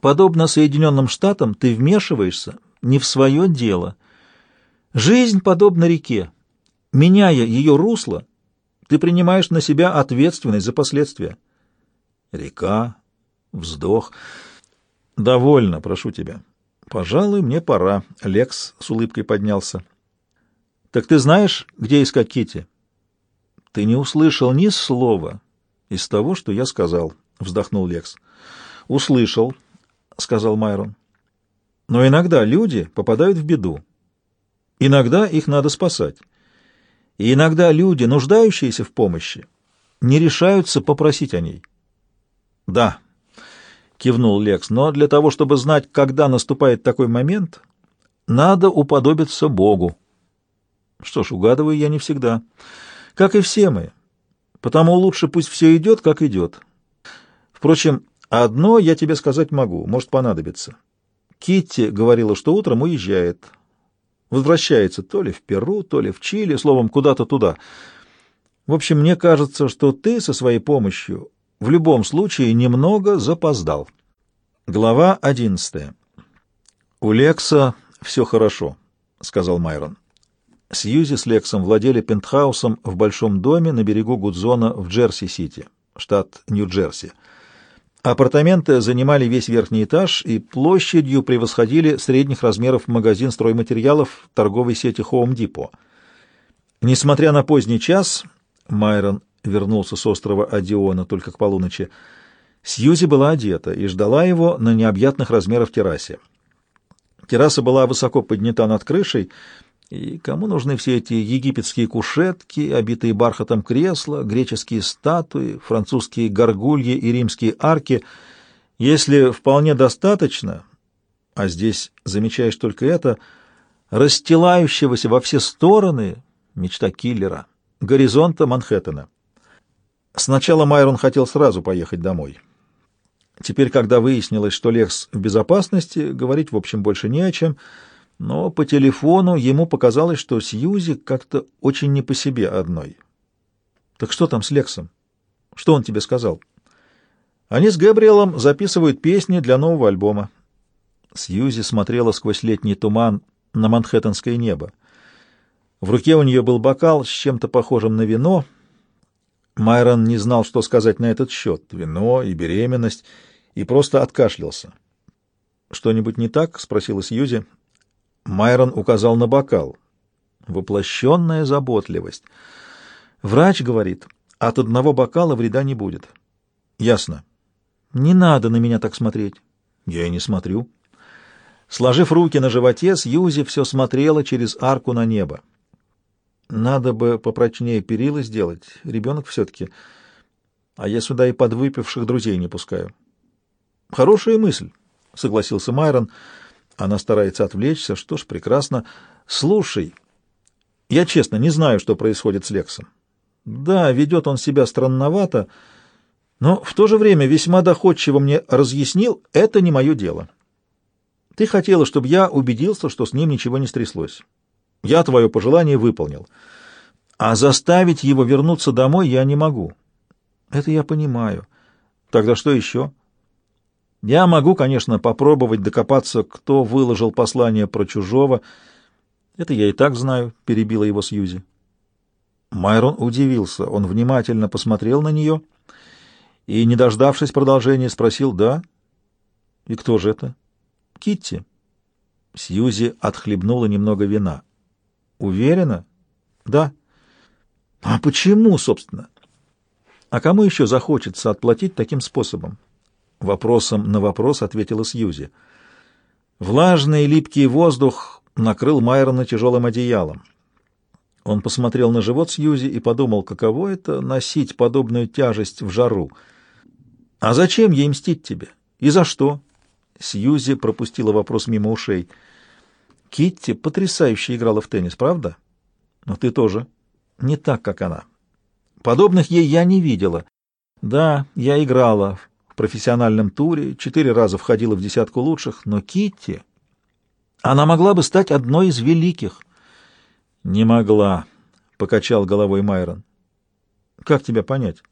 Подобно Соединенным Штатам, ты вмешиваешься не в свое дело. Жизнь подобна реке. Меняя ее русло, ты принимаешь на себя ответственность за последствия. Река, вздох. Довольно, прошу тебя. Пожалуй, мне пора. Лекс с улыбкой поднялся. Так ты знаешь, где искать Кити? Ты не услышал ни слова из того, что я сказал, вздохнул Лекс. Услышал, сказал Майрон. Но иногда люди попадают в беду. Иногда их надо спасать. И иногда люди, нуждающиеся в помощи, не решаются попросить о ней. Да, кивнул Лекс, но для того, чтобы знать, когда наступает такой момент, надо уподобиться Богу. Что ж, угадываю я не всегда. Как и все мы. Потому лучше пусть все идет, как идет. Впрочем, одно я тебе сказать могу, может понадобиться. Китти говорила, что утром уезжает. Возвращается то ли в Перу, то ли в Чили, словом, куда-то туда. В общем, мне кажется, что ты со своей помощью в любом случае немного запоздал. Глава одиннадцатая. «У Лекса все хорошо», — сказал Майрон. Сьюзи с Лексом владели пентхаусом в большом доме на берегу Гудзона в Джерси-Сити, штат Нью-Джерси. Апартаменты занимали весь верхний этаж и площадью превосходили средних размеров магазин стройматериалов торговой сети Home Depot. Несмотря на поздний час, Майрон вернулся с острова Одиона только к полуночи, Сьюзи была одета и ждала его на необъятных размерах террасе. Терраса была высоко поднята над крышей, и кому нужны все эти египетские кушетки, обитые бархатом кресла, греческие статуи, французские горгульи и римские арки, если вполне достаточно, а здесь замечаешь только это, расстилающегося во все стороны, мечта киллера, горизонта Манхэттена. Сначала Майрон хотел сразу поехать домой. Теперь, когда выяснилось, что Лекс в безопасности, говорить, в общем, больше не о чем — но по телефону ему показалось, что Сьюзи как-то очень не по себе одной. «Так что там с Лексом? Что он тебе сказал?» «Они с Габриэлом записывают песни для нового альбома». Сьюзи смотрела сквозь летний туман на манхэттенское небо. В руке у нее был бокал с чем-то похожим на вино. Майрон не знал, что сказать на этот счет. Вино и беременность, и просто откашлялся. «Что-нибудь не так?» — спросила Сьюзи. Майрон указал на бокал. Воплощенная заботливость. Врач говорит, от одного бокала вреда не будет. Ясно. Не надо на меня так смотреть. Я и не смотрю. Сложив руки на животе, Сьюзи все смотрела через арку на небо. Надо бы попрочнее перила сделать. Ребенок все-таки. А я сюда и подвыпивших друзей не пускаю. Хорошая мысль, согласился Майрон. Она старается отвлечься. Что ж, прекрасно. Слушай, я честно не знаю, что происходит с Лексом. Да, ведет он себя странновато, но в то же время весьма доходчиво мне разъяснил, это не мое дело. Ты хотела, чтобы я убедился, что с ним ничего не стряслось. Я твое пожелание выполнил. А заставить его вернуться домой я не могу. Это я понимаю. Тогда что еще? Я могу, конечно, попробовать докопаться, кто выложил послание про чужого. Это я и так знаю, — перебила его Сьюзи. Майрон удивился. Он внимательно посмотрел на нее и, не дождавшись продолжения, спросил, «Да? И кто же это?» «Китти». Сьюзи отхлебнула немного вина. «Уверена?» «Да». «А почему, собственно?» «А кому еще захочется отплатить таким способом?» Вопросом на вопрос ответила Сьюзи. Влажный липкий воздух накрыл Майрона тяжелым одеялом. Он посмотрел на живот Сьюзи и подумал, каково это носить подобную тяжесть в жару. «А зачем ей мстить тебе? И за что?» Сьюзи пропустила вопрос мимо ушей. «Китти потрясающе играла в теннис, правда? Но ты тоже. Не так, как она. Подобных ей я не видела. Да, я играла профессиональном туре, четыре раза входила в десятку лучших, но Китти... Она могла бы стать одной из великих. Не могла, — покачал головой Майрон. Как тебя понять?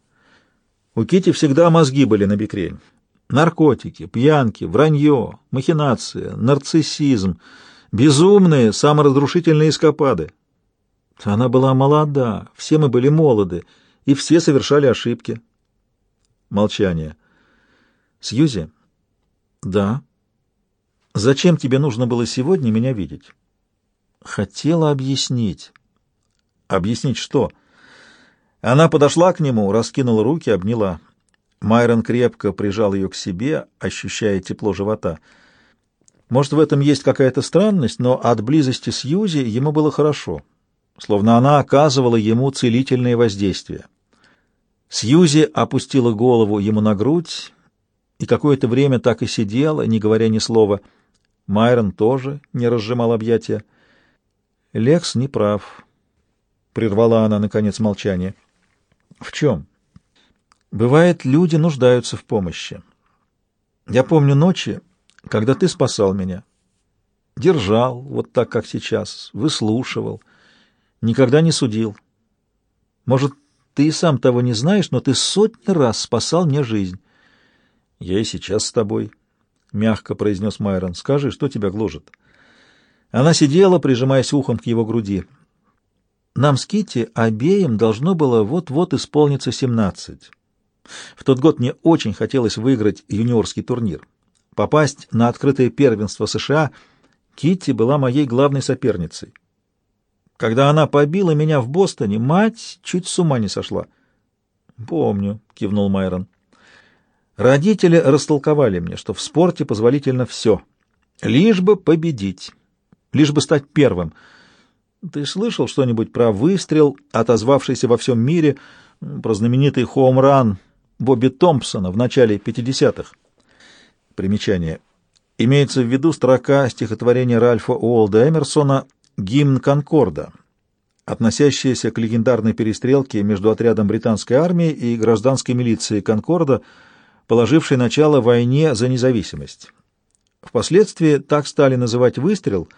У Кити всегда мозги были на бекрень. Наркотики, пьянки, вранье, махинация, нарциссизм, безумные, саморазрушительные эскапады. Она была молода, все мы были молоды, и все совершали ошибки. Молчание. Сьюзи? Да. Зачем тебе нужно было сегодня меня видеть? Хотела объяснить. Объяснить что? Она подошла к нему, раскинула руки, обняла. Майрон крепко прижал ее к себе, ощущая тепло живота. Может, в этом есть какая-то странность, но от близости с Юзи ему было хорошо, словно она оказывала ему целительное воздействие. Сьюзи опустила голову ему на грудь и какое-то время так и сидела, не говоря ни слова. Майрон тоже не разжимал объятия. Лекс не прав. Прервала она, наконец, молчание. В чем? Бывает, люди нуждаются в помощи. Я помню ночи, когда ты спасал меня. Держал, вот так, как сейчас, выслушивал, никогда не судил. Может, ты и сам того не знаешь, но ты сотни раз спасал мне жизнь. Я и сейчас с тобой, — мягко произнес Майрон. Скажи, что тебя гложет? Она сидела, прижимаясь ухом к его груди. Нам с Китти обеим должно было вот-вот исполниться семнадцать. В тот год мне очень хотелось выиграть юниорский турнир. Попасть на открытое первенство США Китти была моей главной соперницей. Когда она побила меня в Бостоне, мать чуть с ума не сошла. «Помню», — кивнул Майрон. «Родители растолковали мне, что в спорте позволительно все, лишь бы победить, лишь бы стать первым. Ты слышал что-нибудь про выстрел, отозвавшийся во всем мире, про знаменитый хоум-ран Бобби Томпсона в начале 50-х. Примечание. Имеется в виду строка стихотворения Ральфа Уолда Эмерсона «Гимн Конкорда», относящаяся к легендарной перестрелке между отрядом британской армии и гражданской милицией Конкорда, положившей начало войне за независимость. Впоследствии так стали называть выстрел,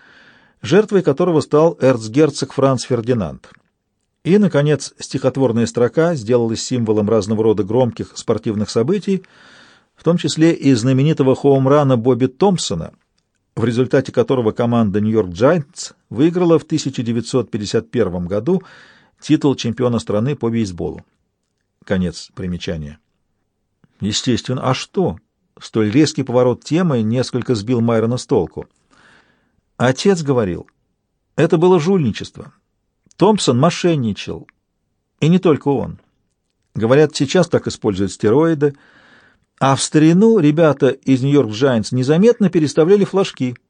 жертвой которого стал эрцгерцог Франц Фердинанд. И, наконец, стихотворная строка сделалась символом разного рода громких спортивных событий, в том числе и знаменитого хоумрана Бобби Томпсона, в результате которого команда Нью-Йорк Giants выиграла в 1951 году титул чемпиона страны по бейсболу. Конец примечания. Естественно, а что? Столь резкий поворот темы несколько сбил Майрона с толку. Отец говорил, это было жульничество. Томпсон мошенничал. И не только он. Говорят, сейчас так используют стероиды, а в старину ребята из Нью-Йорк Giants незаметно переставляли флажки —